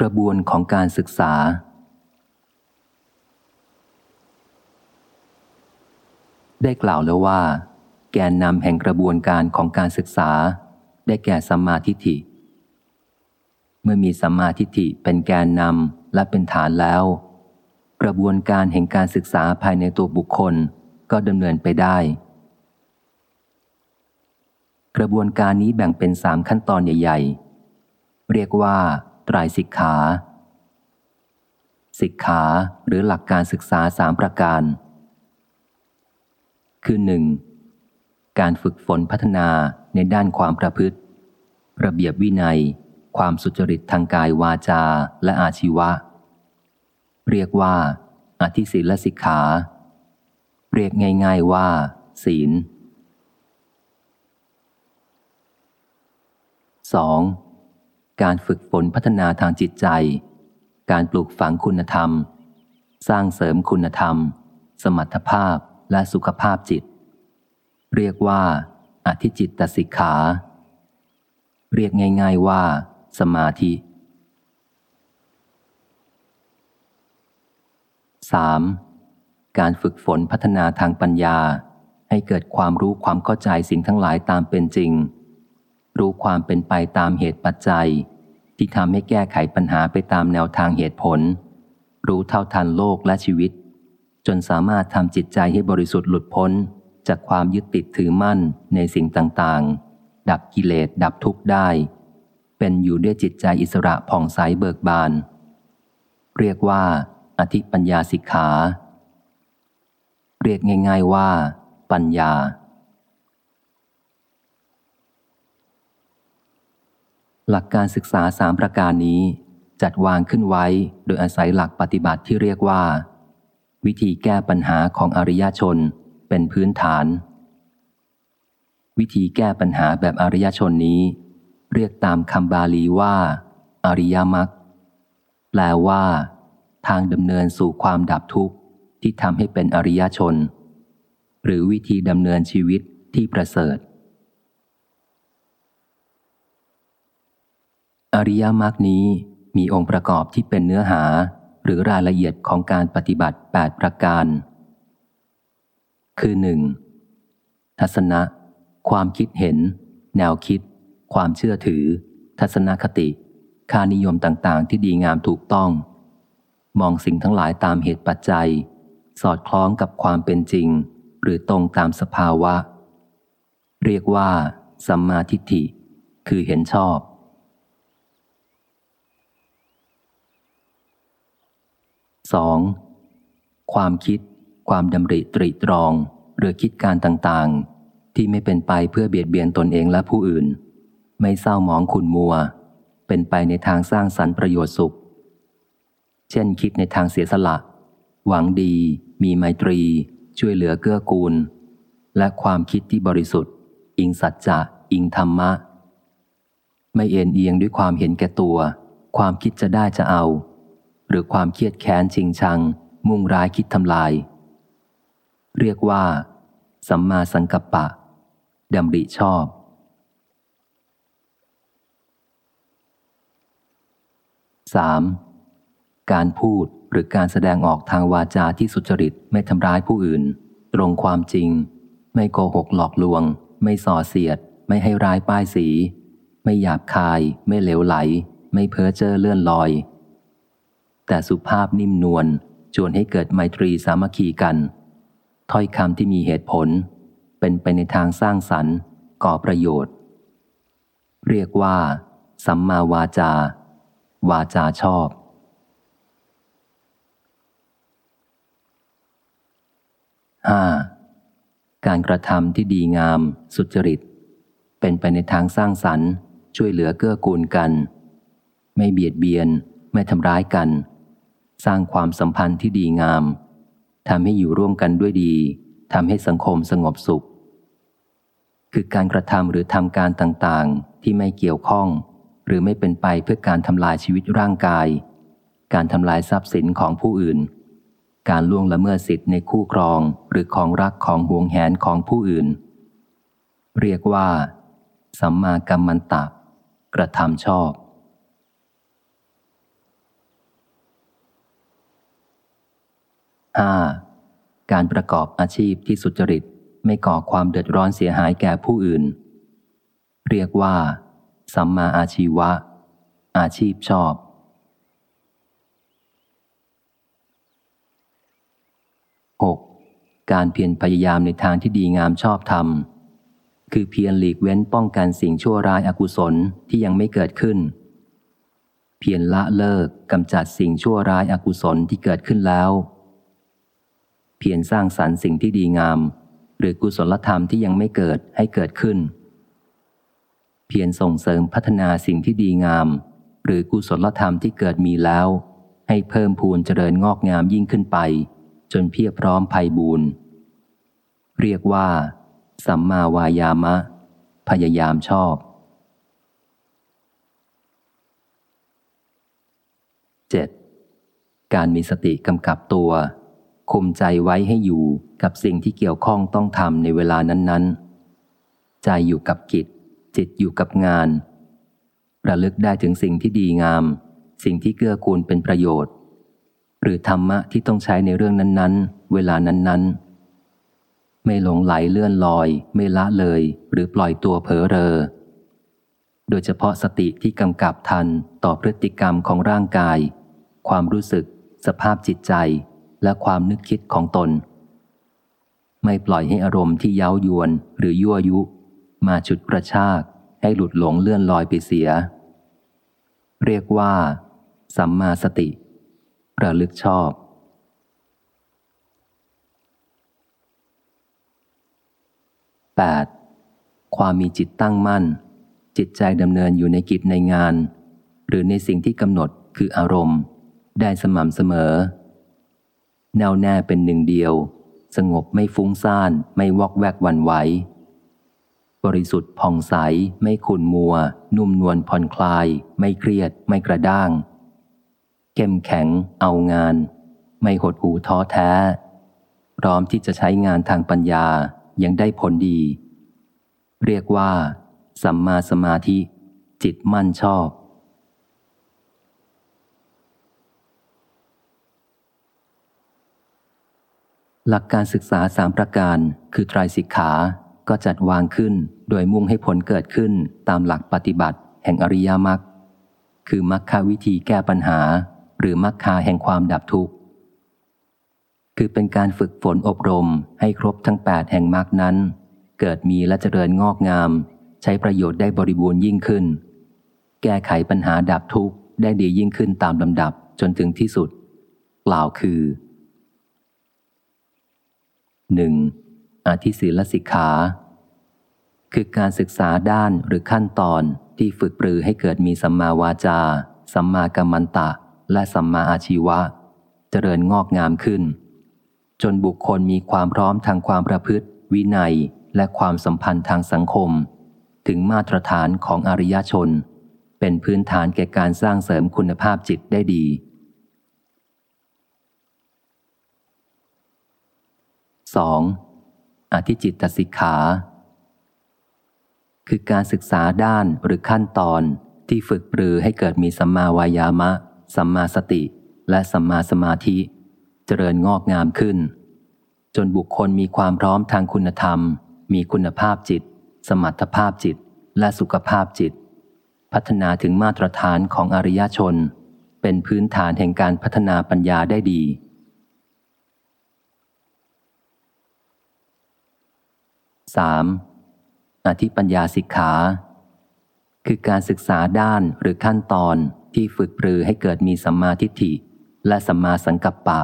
กระบวนของการศึกษา ได้กล่าวแล้วว่า แกนนำแห่งกระบวนการของการศึกษา ได้แก่สัมมาทิฏฐิ เมื่อมีสัมมาทิฏฐิเป็นแกนนำและเป็นฐานแล้ว กระบวนการแห่งการศึกษาภายในตัวบุคคลก็ดำเนินไปได้ กระบวนการนี้แบ่งเป็นสามขั้นตอนใหญ่ ๆ เรียกว่า ไตรสิกขา สิกขาหรือหลักการศึกษาสามประการ คือหนึ่งการฝึกฝนพัฒนาในด้านความประพฤติ ระเบียบวินัย ความสุจริตทางกายวาจาและอาชีวะ เรียกว่าอธิศีลสิกขา เรียกง่ายๆว่า ศีล 2. การฝึกฝนพัฒนาทางจิตใจ การปลูกฝังคุณธรรม สร้างเสริมคุณธรรม สมรรถภาพและสุขภาพจิต เรียกว่าอธิจิตตสิกขา เรียกง่าย ๆว่า สมาธิ 3. การฝึกฝนพัฒนาทางปัญญาให้เกิดความรู้ความเข้าใจสิ่งทั้งหลายตามเป็นจริง รู้ความเป็นไปตามเหตุปัจจัย ที่ทำให้แก้ไขปัญหาไปตามแนวทางเหตุผล รู้เท่าทันโลกและชีวิต จนสามารถทำจิตใจให้บริสุทธิ์หลุดพ้น จากความยึดติดถือมั่นในสิ่งต่างๆ ดับกิเลสดับทุกข์ได้ เป็นอยู่ด้วยจิตใจอิสระผ่องใสเบิกบาน เรียกว่า อธิปัญญาสิกขา เรียกง่าย ๆว่า ปัญญา หลักการศึกษาสามประการนี้ จัดวางขึ้นไว้โดยอาศัยหลักปฏิบัติที่เรียกว่า วิธีแก้ปัญหาของอริยชนเป็นพื้นฐาน วิธีแก้ปัญหาแบบอริยชนนี้ เรียกตามคำบาลีว่า อริยมรรคแปลว่า ทางดำเนินสู่ความดับทุกข์ที่ทำให้เป็นอริยชน หรือวิธีดำเนินชีวิตที่ประเสริฐ อริยมรรคนี้มีองค์ประกอบที่เป็นเนื้อหาหรือรายละเอียดของการปฏิบัติ 8 ประการ คือ 1. ทัศนะ ความคิดเห็น แนวคิด ความเชื่อถือ ทัศนคติ ค่านิยมต่างๆ ที่ดีงามถูกต้อง มองสิ่งทั้งหลายตามเหตุปัจจัย สอดคล้องกับความเป็นจริง หรือตรงตามสภาวะ เรียกว่า สัมมาทิฏฐิ คือเห็นชอบ 2. ความคิด ความดำริตรีตรอง หรือคิดการต่างๆ ที่ไม่เป็นไปเพื่อเบียดเบียนตนเองและผู้อื่น ไม่เศร้าหมองขุนมัว เป็นไปในทางสร้างสรรค์ประโยชน์สุข เช่นคิดในทางเสียสละ หวังดี มีไมตรี ช่วยเหลือเกื้อกูล และความคิดที่บริสุทธิ์ อิงสัจจะอิงธรรมะ ไม่เอ็นเอียงด้วยความเห็นแก่ตัว ความคิดจะได้จะเอา หรือความเครียดแค้นชิงชัง มุ่งร้ายคิดทำลาย เรียกว่า สัมมาสังกัปปะดำริชอบ 3. การพูดหรือการแสดงออกทางวาจาที่สุจริตไม่ทำร้ายผู้อื่น ตรงความจริง ไม่โกหกหลอกลวง ไม่ส่อเสียด ไม่ให้ร้ายป้ายสี ไม่หยาบคาย ไม่เหลวไหล ไม่เพ้อเจ้อเลื่อนลอย แต่สุภาพนิ่มนวลชวนให้เกิดไมตรีสามัคคีกัน ถ้อยคำที่มีเหตุผล เป็นไปในทางสร้างสรรค์ ก่อประโยชน์ เรียกว่า สัมมาวาจา วาจาชอบ 5. การกระทำที่ดีงาม สุจริต เป็นไปในทางสร้างสรรค์ ช่วยเหลือเกื้อกูลกัน ไม่เบียดเบียน ไม่ทำร้ายกัน สร้างความสัมพันธ์ที่ดีงามทำให้อยู่ร่วมกันด้วยดีทำให้สังคมสงบสุข คือการกระทำหรือทำการต่างๆ ที่ไม่เกี่ยวข้อง หรือไม่เป็นไปเพื่อการทำลายชีวิตร่างกาย การทำลายทรัพย์สินของผู้อื่น การล่วงละเมิดสิทธิ์ในคู่ครองหรือของรักของห่วงแหนของผู้อื่น เรียกว่า สัมมากัมมันตะ กระทำชอบ 5. การประกอบอาชีพที่สุจริตไม่ก่อความเดือดร้อนเสียหายแก่ผู้อื่น เรียกว่า สัมมาอาชีวะ อาชีพชอบ 6. การเพียรพยายามในทางที่ดีงามชอบธรรม คือเพียรหลีกเว้นป้องกันสิ่งชั่วร้ายอากุศลที่ยังไม่เกิดขึ้น เพียรละเลิกกำจัดสิ่งชั่วร้ายอากุศลที่เกิดขึ้นแล้ว เพียรสร้างสรรค์สิ่งที่ดีงาม หรือกุศลธรรมที่ยังไม่เกิดให้เกิดขึ้น เพียรส่งเสริมพัฒนาสิ่งที่ดีงาม หรือกุศลธรรมที่เกิดมีแล้ว ให้เพิ่มพูนเจริญงอกงามยิ่งขึ้นไป จนเพียบพร้อมภัยบูรณ์เรียกว่า สัมมาวายามะ พยายามชอบ 7. การมีสติกำกับตัว คุมใจไว้ให้อยู่กับสิ่งที่เกี่ยวข้องต้องทำในเวลานั้น ๆ ใจอยู่กับกิจ จิตอยู่กับงาน ระลึกได้ถึงสิ่งที่ดีงาม สิ่งที่เกื้อกูลเป็นประโยชน์ หรือธรรมะที่ต้องใช้ในเรื่องนั้นๆ เวลานั้นๆ ไม่หลงไหลเลื่อนลอย ไม่ละเลย หรือปล่อยตัวเผลอเรอ โดยเฉพาะสติที่กำกับทันต่อพฤติกรรมของร่างกาย ความรู้สึก สภาพจิตใจ และความนึกคิดของตน ไม่ปล่อยให้อารมณ์ที่เย้ายวนหรือยั่วยุ มาฉุดกระชากให้หลุดหลงเลื่อนลอยไปเสีย เรียกว่า สัมมาสติ ระลึกชอบ 8. ความมีจิตตั้งมั่น จิตใจดำเนินอยู่ในกิจในงาน หรือในสิ่งที่กำหนดคืออารมณ์ ได้สม่ำเสมอ แน่วแน่เป็นหนึ่งเดียว สงบไม่ฟุ้งซ่าน ไม่วอกแวกวันไหว บริสุทธิ์ผ่องใส ไม่ขุนมัว นุ่มนวลผ่อนคลาย ไม่เครียด ไม่กระด้าง เข้มแข็ง เอางาน ไม่หดหูท้อแท้ พร้อมที่จะใช้งานทางปัญญายังได้ผลดี เรียกว่า สัมมาสมาธิ จิตมั่นชอบ หลักการศึกษาสามประการ คือไตรสิกขา ก็จัดวางขึ้นโดยมุ่งให้ผลเกิดขึ้นตามหลักปฏิบัติ แห่งอริยมรรค คือมรรควิธีแก้ปัญหา หรือมรรคาแห่งความดับทุกข์ คือเป็นการฝึกฝนอบรมให้ครบทั้งแปดแห่งมรรคนั้น เกิดมีและเจริญงอกงาม ใช้ประโยชน์ได้บริบูรณ์ยิ่งขึ้น แก้ไขปัญหาดับทุกข์ได้ดียิ่งขึ้นตามลำดับจนถึงที่สุด กล่าวคือ 1. อาทิศีลสิกขา คือการศึกษาด้านหรือขั้นตอนที่ฝึกปรือให้เกิดมีสัมมาวาจา สัมมากัมมันตะ และสัมมาอาชีวะ เจริญงอกงามขึ้น จนบุคคลมีความพร้อมทางความประพฤติ วินัยและความสัมพันธ์ทางสังคม ถึงมาตรฐานของอริยชน เป็นพื้นฐานแก่การสร้างเสริมคุณภาพจิตได้ดี 2. อธิจิตตสิกขา คือการศึกษาด้านหรือขั้นตอนที่ฝึกปรือให้เกิดมีสัมมาวายามะ สัมมาสติ และสัมมาสมาธิ เจริญงอกงามขึ้น จนบุคคลมีความพร้อมทางคุณธรรม มีคุณภาพจิต สมรรถภาพจิต และสุขภาพจิต พัฒนาถึงมาตรฐานของอริยชน เป็นพื้นฐานแห่งการพัฒนาปัญญาได้ดี 3. อธิปัญญาสิกขา คือการศึกษาด้านหรือขั้นตอนที่ฝึกปรือให้เกิดมีสัมมาทิฏฐิ และสัมมาสังกัปปะ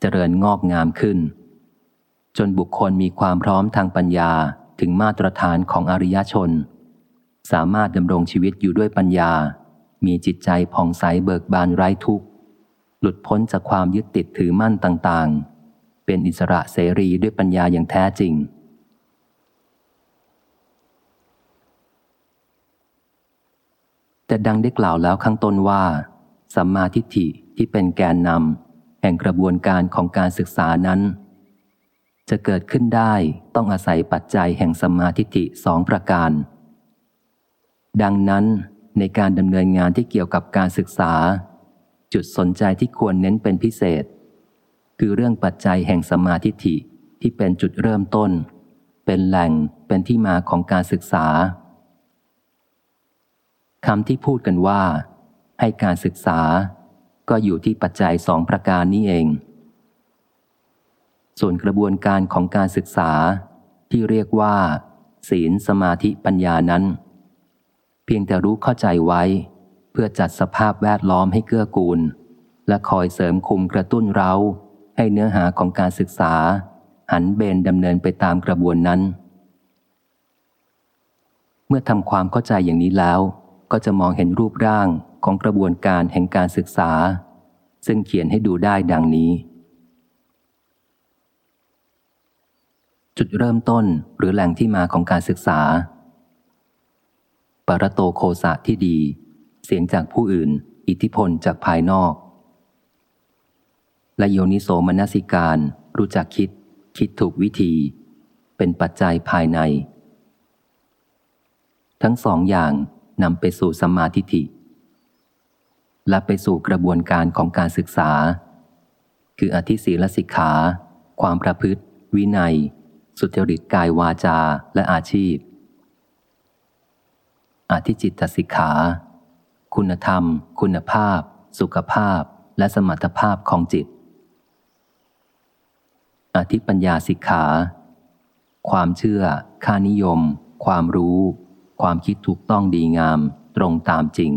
เจริญงอกงามขึ้น จนบุคคลมีความพร้อมทางปัญญาถึงมาตรฐานของอริยชน สามารถดำรงชีวิตอยู่ด้วยปัญญา มีจิตใจผ่องใสเบิกบานไร้ทุกข์ หลุดพ้นจากความยึดติดถือมั่นต่างๆ เป็นอิสระเสรีด้วยปัญญาอย่างแท้จริง แต่ดังได้กล่าวแล้วข้างต้นว่า สัมมาทิฏฐิที่เป็นแกนนำแห่งกระบวนการของการศึกษานั้น จะเกิดขึ้นได้ต้องอาศัยปัจจัยแห่งสัมมาทิฏฐิสองประการ ดังนั้นในการดำเนินงานที่เกี่ยวกับการศึกษา จุดสนใจที่ควรเน้นเป็นพิเศษ คือเรื่องปัจจัยแห่งสมาธิฐิที่เป็นจุดเริ่มต้น เป็นแหล่งเป็นที่มาของการศึกษา คำที่พูดกันว่า ให้การศึกษา ก็อยู่ที่ปัจจัยสองประการนี้เอง ส่วนกระบวนการของการศึกษาที่เรียกว่า ศีลสมาธิปัญญานั้น เพียงแต่รู้เข้าใจไว้ เพื่อจัดสภาพแวดล้อมให้เกื้อกูล และคอยเสริมคุมกระตุ้นเราให้เนื้อหาของการศึกษา หันเบนดำเนินไปตามกระบวนนั้น เมื่อทำความเข้าใจอย่างนี้แล้ว ก็จะมองเห็นรูปร่างของกระบวนการแห่งการศึกษา ซึ่งเขียนให้ดูได้ดังนี้ จุดเริ่มต้นหรือแหล่งที่มาของการศึกษา ปรโตโคสะที่ดี เสียงจากผู้อื่น อิทธิพลจากภายนอก และโยนิโสมนสิการ รู้จักคิด คิดถูกวิธี เป็นปัจจัยภายใน ทั้งสองอย่าง นำไปสู่สมมาธิฐิ และไปสู่กระบวนการของการศึกษา คืออธิศีลสิกขา ความประพฤติ วินัย สุจริตกายวาจาและอาชีพ อธิจิตตสิกขา คุณธรรม คุณภาพ สุขภาพ และสมรรถภาพของจิต อธิปัญญาสิกขา ความเชื่อ ค่านิยม ความรู้ ความคิดถูกต้องดีงามตรงตามจริง